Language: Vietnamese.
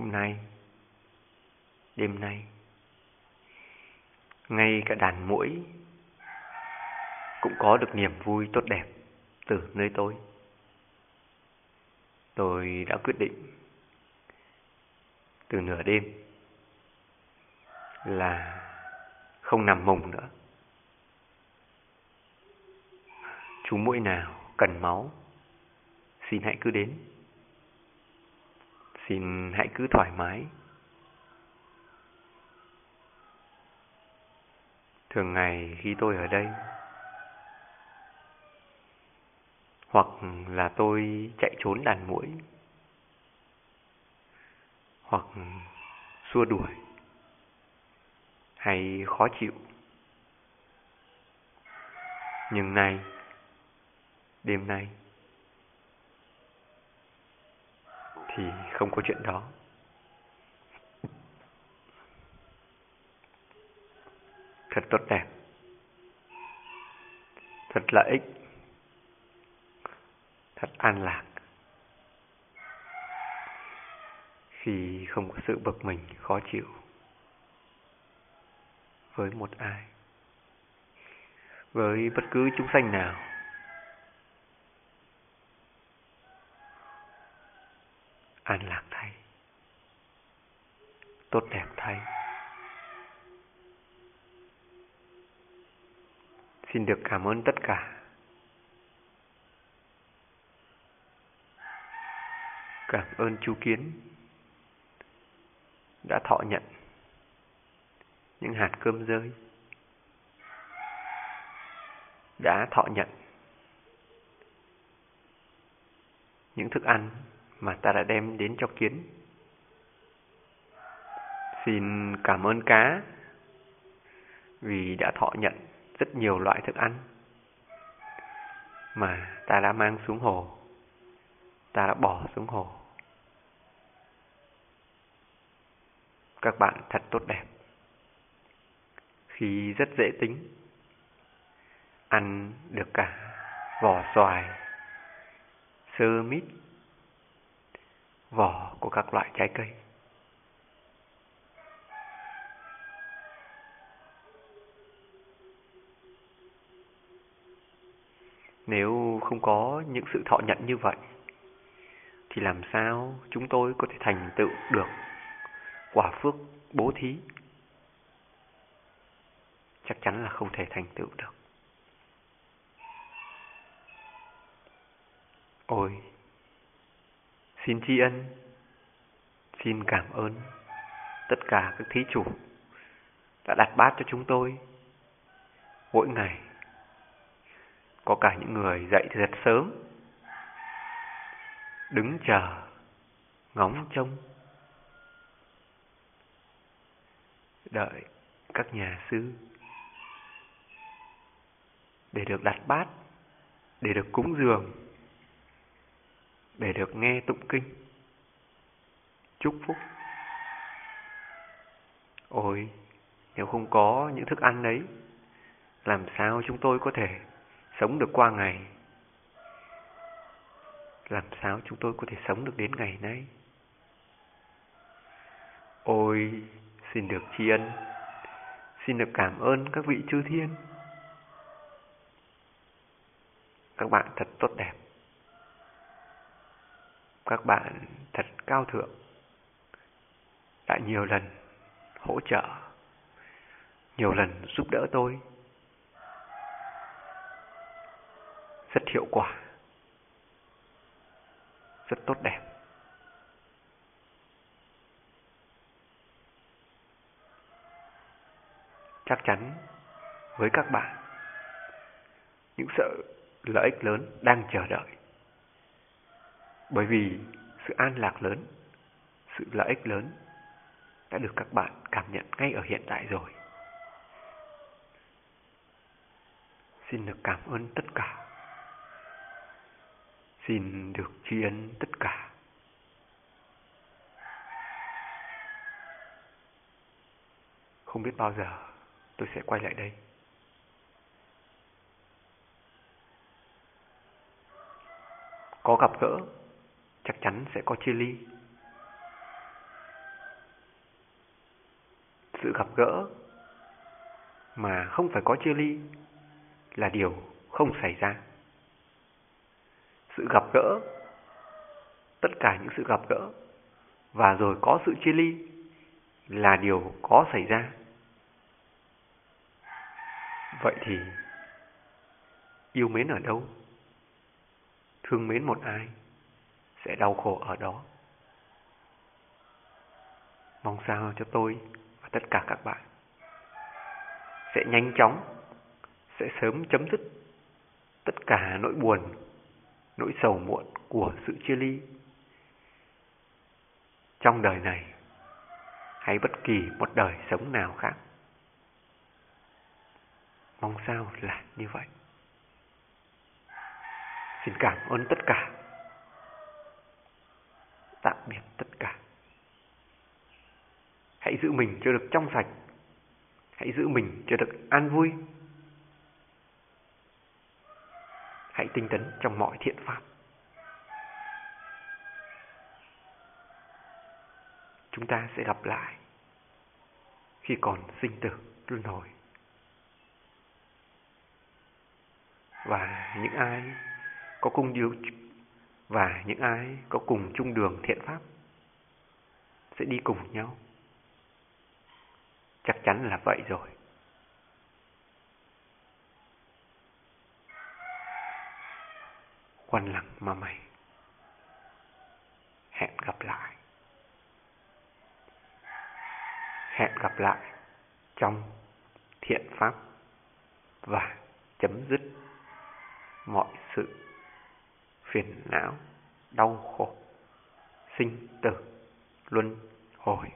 hôm nay, đêm nay, ngay cả đàn mũi cũng có được niềm vui tốt đẹp từ nơi tôi. Tôi đã quyết định từ nửa đêm là không nằm mùng nữa. Chú mũi nào cần máu, xin hãy cứ đến. Xin hãy cứ thoải mái. Thường ngày khi tôi ở đây, hoặc là tôi chạy trốn đàn mũi, hoặc xua đuổi, hay khó chịu. Nhưng nay, đêm nay, thì không có chuyện đó. Thật tốt đẹp. Thật lợi ích. Thật an lạc. Khi không có sự bực mình, khó chịu với một ai. Với bất cứ chúng sanh nào. An lạc thay. Tốt đẹp thay. Xin được cảm ơn tất cả. Cảm ơn chú kiến đã thọ nhận những hạt cơm rơi, đã thọ nhận những thức ăn mà ta đã đem đến cho kiến. Xin cảm ơn cá vì đã thọ nhận rất nhiều loại thức ăn mà ta đã mang xuống hồ, ta đã bỏ xuống hồ. Các bạn thật tốt đẹp. Khi rất dễ tính, ăn được cả vỏ xoài, sơ mít, vỏ của các loại trái cây. Nếu không có những sự thọ nhận như vậy, thì làm sao chúng tôi có thể thành tựu được quả phước bố thí? Chắc chắn là không thể thành tựu được. Ôi, Xin tri ân, xin cảm ơn tất cả các thí chủ đã đặt bát cho chúng tôi. Mỗi ngày. Có cả những người dậy thật sớm, đứng chờ, ngóng trông, đợi các nhà sư để được đặt bát, để được cúng dường để được nghe tụng kinh. Chúc phúc. Ôi, nếu không có những thức ăn đấy, làm sao chúng tôi có thể sống được qua ngày? Làm sao chúng tôi có thể sống được đến ngày nay? Ôi, xin được tri ân, xin được cảm ơn các vị chư thiên. Các bạn thật tốt đẹp các bạn thật cao thượng, đã nhiều lần hỗ trợ, nhiều lần giúp đỡ tôi. Rất hiệu quả, rất tốt đẹp. Chắc chắn với các bạn, những sự lợi ích lớn đang chờ đợi bởi vì sự an lạc lớn, sự lợi ích lớn đã được các bạn cảm nhận ngay ở hiện tại rồi. Xin được cảm ơn tất cả. Xin được tri ân tất cả. Không biết bao giờ tôi sẽ quay lại đây. Có gặp gỡ chắc chắn sẽ có chia ly. sự gặp gỡ mà không phải có chia ly là điều không xảy ra. Sự gặp gỡ, tất cả những sự gặp gỡ và rồi có sự chia ly là điều có xảy ra. Vậy thì yêu mến ở đâu? Thương mến một ai sẽ đau khổ ở đó. Mong sao cho tôi và tất cả các bạn sẽ nhanh chóng, sẽ sớm chấm dứt tất cả nỗi buồn, nỗi sầu muộn của sự chia ly. Trong đời này, hay bất kỳ một đời sống nào khác. Mong sao là như vậy. Xin cảm ơn tất cả. Tạm biệt tất cả. Hãy giữ mình cho được trong sạch. Hãy giữ mình cho được an vui. Hãy tinh tấn trong mọi thiện pháp. Chúng ta sẽ gặp lại khi còn sinh tử luân hồi. Và những ai có cùng điều và những ai có cùng chung đường thiện pháp sẽ đi cùng nhau. Chắc chắn là vậy rồi. Quan lặng mà mày. Hẹn gặp lại. Hẹn gặp lại trong thiện pháp và chấm dứt mọi sự phiền não, đau khổ, sinh tử, luân hồi.